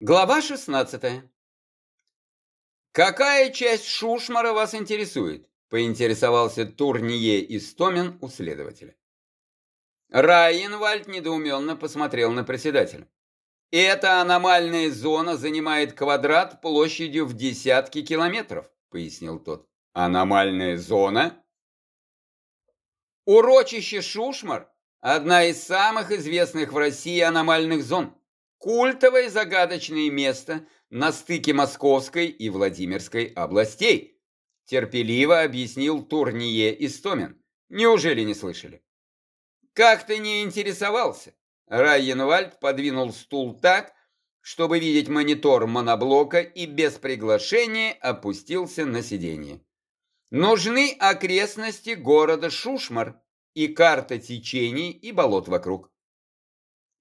Глава 16. «Какая часть Шушмара вас интересует?» – поинтересовался Турние Истомин у следователя. Райенвальд недоуменно посмотрел на председателя. «Эта аномальная зона занимает квадрат площадью в десятки километров», – пояснил тот. «Аномальная зона?» Урочище Шушмар – одна из самых известных в России аномальных зон. Культовое загадочное место на стыке Московской и Владимирской областей, терпеливо объяснил Турние Истомин. Неужели не слышали? Как ты не интересовался? Райенвальд подвинул стул так, чтобы видеть монитор моноблока и без приглашения опустился на сиденье. Нужны окрестности города Шушмар и карта течений и болот вокруг.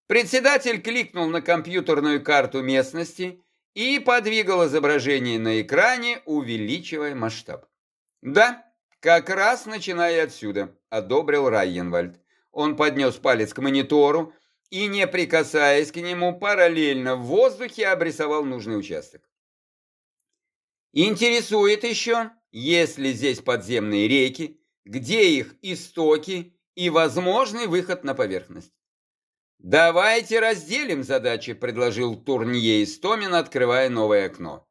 Председатель кликнул на компьютерную карту местности и подвигал изображение на экране, увеличивая масштаб. «Да, как раз начиная отсюда», — одобрил Райенвальд. Он поднес палец к монитору и, не прикасаясь к нему, параллельно в воздухе обрисовал нужный участок. Интересует еще, есть ли здесь подземные реки, где их истоки и возможный выход на поверхность. «Давайте разделим задачи», — предложил Турнье Истомин, открывая новое окно.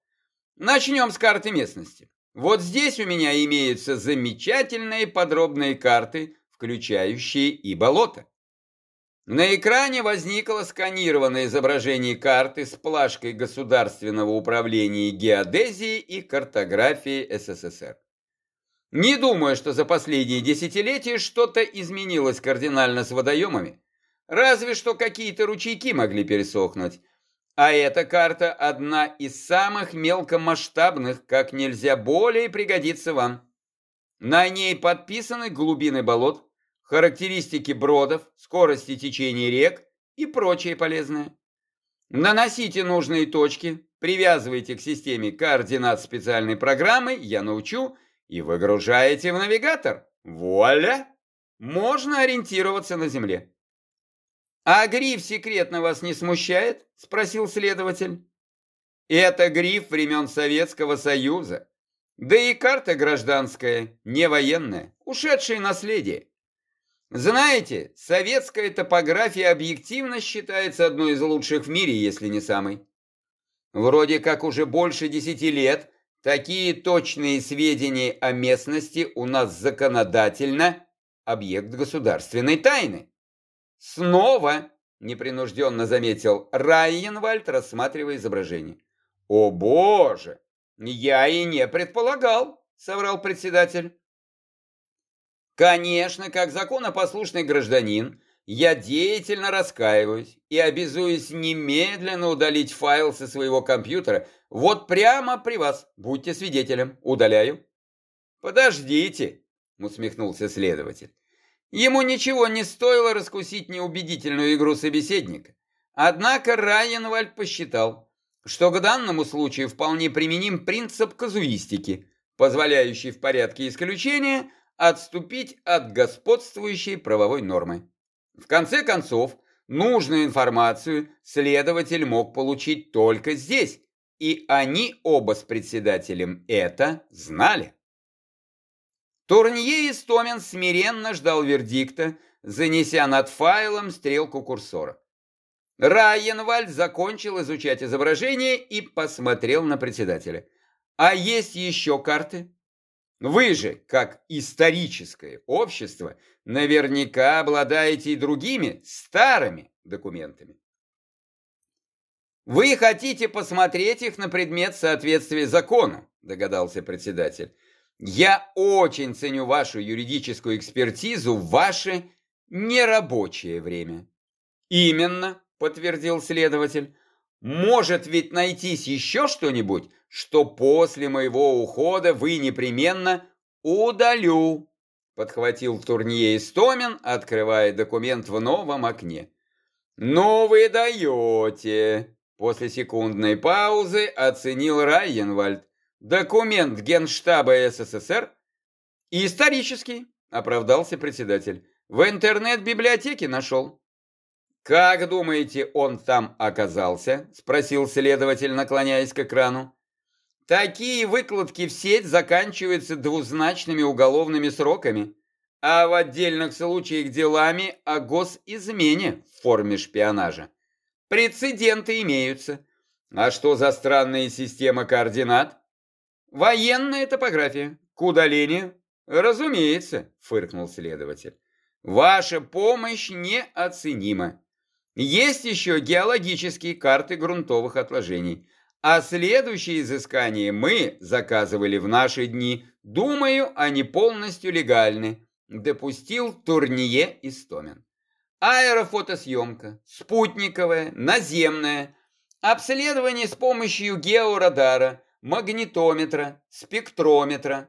«Начнем с карты местности. Вот здесь у меня имеются замечательные подробные карты, включающие и болото. На экране возникло сканированное изображение карты с плашкой Государственного управления геодезии и картографии СССР. Не думаю, что за последние десятилетия что-то изменилось кардинально с водоемами. Разве что какие-то ручейки могли пересохнуть. А эта карта одна из самых мелкомасштабных, как нельзя более пригодится вам. На ней подписаны глубины болот, характеристики бродов, скорости течения рек и прочее полезное. Наносите нужные точки, привязывайте к системе координат специальной программы, я научу, и выгружаете в навигатор. Вуаля! Можно ориентироваться на Земле. «А гриф секретно вас не смущает?» – спросил следователь. «Это гриф времен Советского Союза. Да и карта гражданская, не военная, ушедшее наследие. Знаете, советская топография объективно считается одной из лучших в мире, если не самой. Вроде как уже больше десяти лет такие точные сведения о местности у нас законодательно объект государственной тайны. «Снова!» – непринужденно заметил Райенвальд, рассматривая изображение. «О боже! Я и не предполагал!» – соврал председатель. «Конечно, как законопослушный гражданин, я деятельно раскаиваюсь и обязуюсь немедленно удалить файл со своего компьютера. Вот прямо при вас, будьте свидетелем, удаляю». «Подождите», – усмехнулся следователь. Ему ничего не стоило раскусить неубедительную игру собеседника. Однако Райенвальд посчитал, что к данному случаю вполне применим принцип казуистики, позволяющий в порядке исключения отступить от господствующей правовой нормы. В конце концов, нужную информацию следователь мог получить только здесь, и они оба с председателем это знали. Турнье Истомин смиренно ждал вердикта, занеся над файлом стрелку курсора. Райенвальд закончил изучать изображение и посмотрел на председателя. «А есть еще карты?» «Вы же, как историческое общество, наверняка обладаете и другими старыми документами». «Вы хотите посмотреть их на предмет соответствия закону», догадался председатель. Я очень ценю вашу юридическую экспертизу в ваше нерабочее время. Именно, подтвердил следователь. Может ведь найтись еще что-нибудь, что после моего ухода вы непременно удалю, подхватил Турнье Истомин, открывая документ в новом окне. «Ну вы даете!» После секундной паузы оценил Райенвальд. Документ Генштаба СССР исторический, оправдался председатель. В интернет-библиотеке нашел. «Как думаете, он там оказался?» – спросил следователь, наклоняясь к экрану. «Такие выкладки в сеть заканчиваются двузначными уголовными сроками, а в отдельных случаях делами о госизмене в форме шпионажа. Прецеденты имеются. А что за странная система координат? Военная топография. К удалению? Разумеется, фыркнул следователь. Ваша помощь неоценима. Есть еще геологические карты грунтовых отложений. А следующие изыскания мы заказывали в наши дни. Думаю, они полностью легальны. Допустил Турние Истомин. Аэрофотосъемка, спутниковая, наземная, обследование с помощью георадара, магнитометра, спектрометра.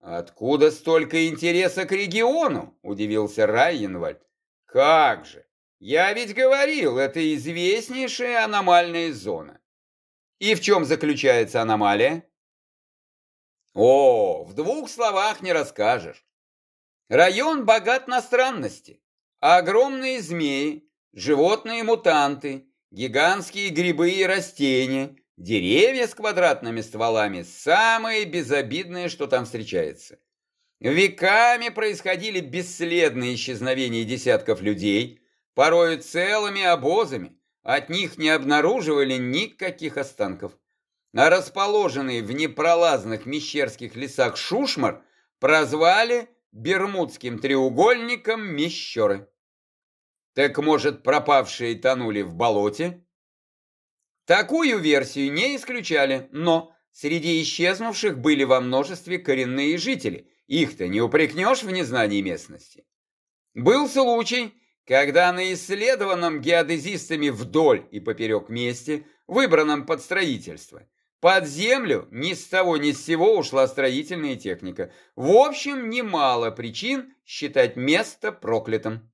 «Откуда столько интереса к региону?» – удивился Райенвальд. «Как же! Я ведь говорил, это известнейшая аномальная зона. И в чем заключается аномалия? О, в двух словах не расскажешь. Район богат на странности. Огромные змеи, животные-мутанты, гигантские грибы и растения, деревья с квадратными стволами – самое безобидное, что там встречается. Веками происходили бесследные исчезновения десятков людей – порой целыми обозами, от них не обнаруживали никаких останков. А расположенный в непролазных мещерских лесах Шушмар прозвали Бермудским треугольником Мещеры. Так может, пропавшие тонули в болоте? Такую версию не исключали, но среди исчезнувших были во множестве коренные жители. Их-то не упрекнешь в незнании местности. Был случай, когда на исследованном геодезистами вдоль и поперек месте, выбранном под строительство, под землю ни с того ни с сего ушла строительная техника. В общем, немало причин считать место проклятым.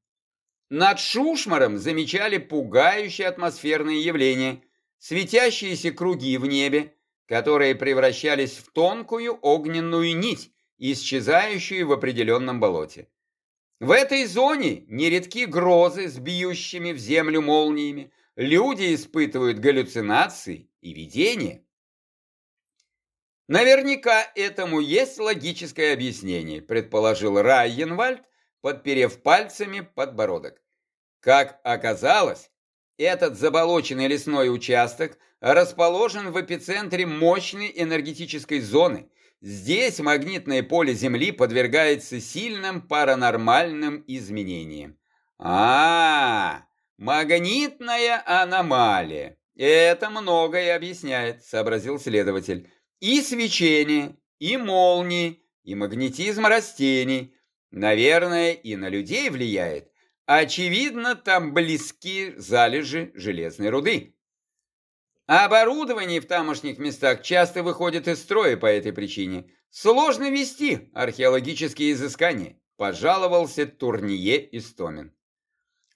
Над Шушмаром замечали пугающие атмосферные явления, светящиеся круги в небе, которые превращались в тонкую огненную нить, исчезающую в определенном болоте. В этой зоне нередки грозы с бьющими в землю молниями, люди испытывают галлюцинации и видения. Наверняка этому есть логическое объяснение, предположил Райенвальд, подперев пальцами подбородок. Как оказалось, этот заболоченный лесной участок расположен в эпицентре мощной энергетической зоны, Здесь магнитное поле Земли подвергается сильным паранормальным изменениям. А, -а, -а магнитная аномалия. Это многое объясняет, сообразил следователь. И свечение, и молнии, и магнетизм растений. Наверное, и на людей влияет. Очевидно, там близки залежи железной руды. Оборудование в тамошних местах часто выходит из строя по этой причине. Сложно вести археологические изыскания, пожаловался Турние Истомин.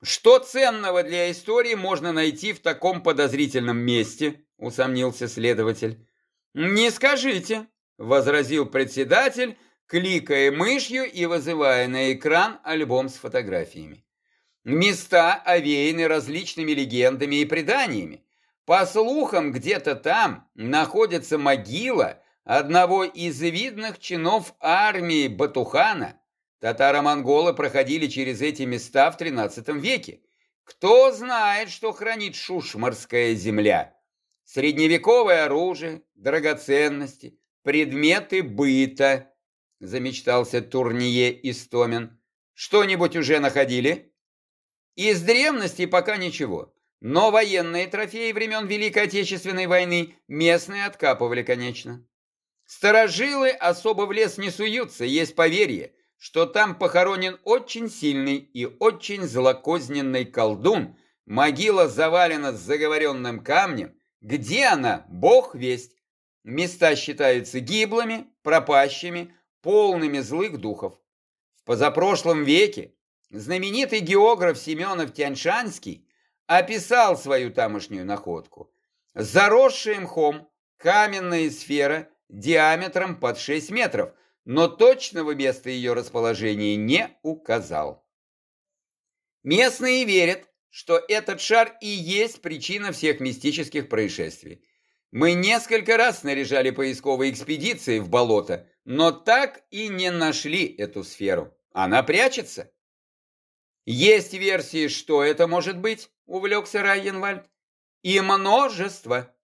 Что ценного для истории можно найти в таком подозрительном месте, усомнился следователь. Не скажите, возразил председатель, кликая мышью и вызывая на экран альбом с фотографиями. Места овеяны различными легендами и преданиями. По слухам, где-то там находится могила одного из видных чинов армии Батухана. Татаро-монголы проходили через эти места в XIII веке. Кто знает, что хранит шушмарская земля? Средневековое оружие, драгоценности, предметы быта, замечтался Турние Истомин. Что-нибудь уже находили? Из древности пока ничего. Но военные трофеи времен Великой Отечественной войны местные откапывали, конечно. Старожилы особо в лес не суются, есть поверье, что там похоронен очень сильный и очень злокозненный колдун, могила завалена заговоренным камнем, где она, бог весть. Места считаются гиблыми, пропащими, полными злых духов. В позапрошлом веке знаменитый географ Семенов Тяньшанский описал свою тамошнюю находку. Заросшая мхом каменная сфера диаметром под 6 метров, но точного места ее расположения не указал. Местные верят, что этот шар и есть причина всех мистических происшествий. Мы несколько раз снаряжали поисковые экспедиции в болото, но так и не нашли эту сферу. Она прячется. Есть версии, что это может быть, увлекся Райенвальд. И множество.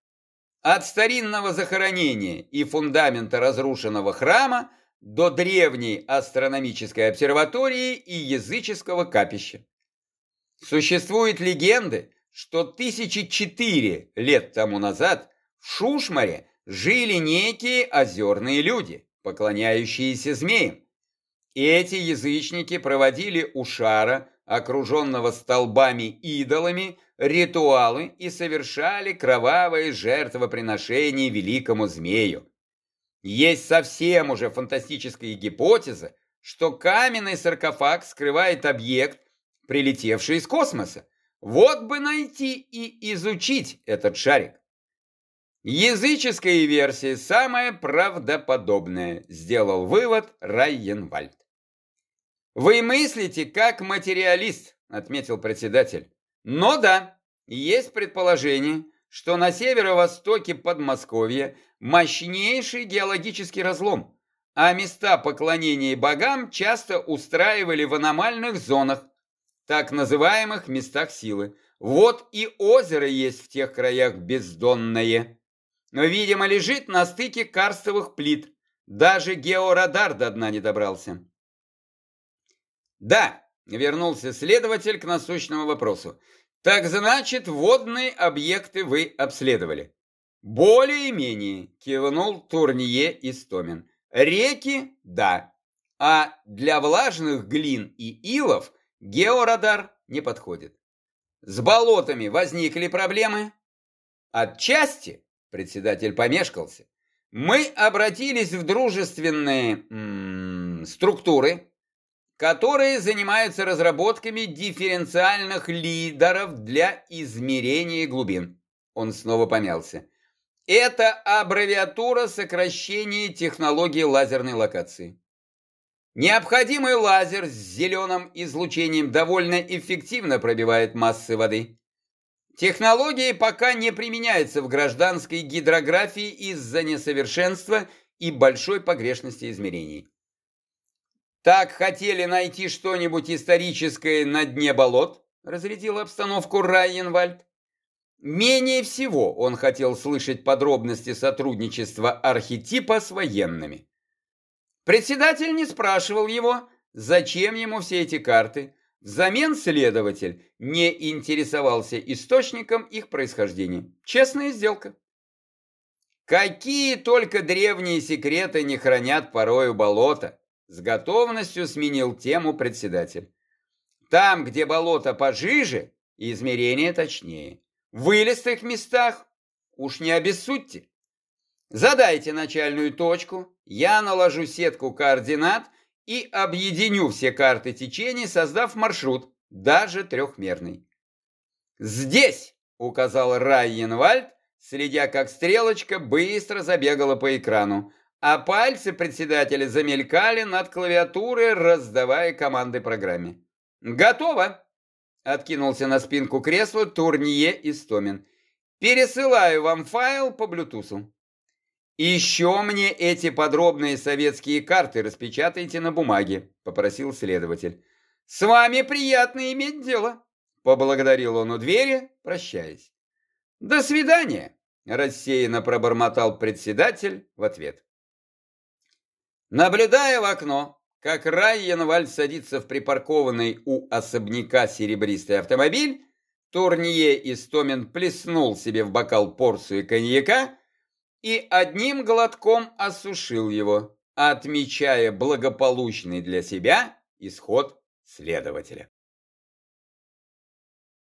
От старинного захоронения и фундамента разрушенного храма до древней астрономической обсерватории и языческого капища. Существуют легенды, что тысячи четыре лет тому назад в Шушмаре жили некие озерные люди, поклоняющиеся змеям. Эти язычники проводили у шара, окруженного столбами-идолами, ритуалы и совершали кровавые жертвоприношения великому змею. Есть совсем уже фантастическая гипотеза, что каменный саркофаг скрывает объект, прилетевший из космоса. Вот бы найти и изучить этот шарик. Языческая версия самая правдоподобная, сделал вывод Райенвальд. Вы мыслите как материалист, отметил председатель. Но да, есть предположение, что на северо-востоке Подмосковья мощнейший геологический разлом, а места поклонения богам часто устраивали в аномальных зонах, так называемых местах силы. Вот и озеро есть в тех краях бездонное. Но, видимо, лежит на стыке карстовых плит. Даже георадар до дна не добрался. Да, вернулся следователь к насущному вопросу. Так значит, водные объекты вы обследовали. Более-менее, кивнул Турнье Истомин. Реки – да, а для влажных глин и илов георадар не подходит. С болотами возникли проблемы? Отчасти, председатель помешкался, мы обратились в дружественные м -м, структуры, которые занимаются разработками дифференциальных лидеров для измерения глубин. Он снова помялся. Это аббревиатура сокращения технологии лазерной локации. Необходимый лазер с зеленым излучением довольно эффективно пробивает массы воды. Технология пока не применяется в гражданской гидрографии из-за несовершенства и большой погрешности измерений. Так хотели найти что-нибудь историческое на дне болот? Разрядил обстановку Райенвальд. Менее всего он хотел слышать подробности сотрудничества архетипа с военными. Председатель не спрашивал его, зачем ему все эти карты. Взамен следователь не интересовался источником их происхождения. Честная сделка. Какие только древние секреты не хранят порою болота. С готовностью сменил тему председатель. Там, где болото пожиже, измерения точнее. В вылистых местах уж не обессудьте. Задайте начальную точку, я наложу сетку координат и объединю все карты течений, создав маршрут, даже трехмерный. «Здесь!» — указал Райенвальд, следя, как стрелочка быстро забегала по экрану а пальцы председателя замелькали над клавиатурой, раздавая команды программе. «Готово!» — откинулся на спинку кресла Турнье Истомин. «Пересылаю вам файл по Блютусу. Еще мне эти подробные советские карты распечатайте на бумаге», — попросил следователь. «С вами приятно иметь дело», — поблагодарил он у двери, прощаясь. «До свидания», — рассеянно пробормотал председатель в ответ. Наблюдая в окно, как Райенвальд садится в припаркованный у особняка серебристый автомобиль, Турнье Истомин плеснул себе в бокал порцию коньяка и одним глотком осушил его, отмечая благополучный для себя исход следователя.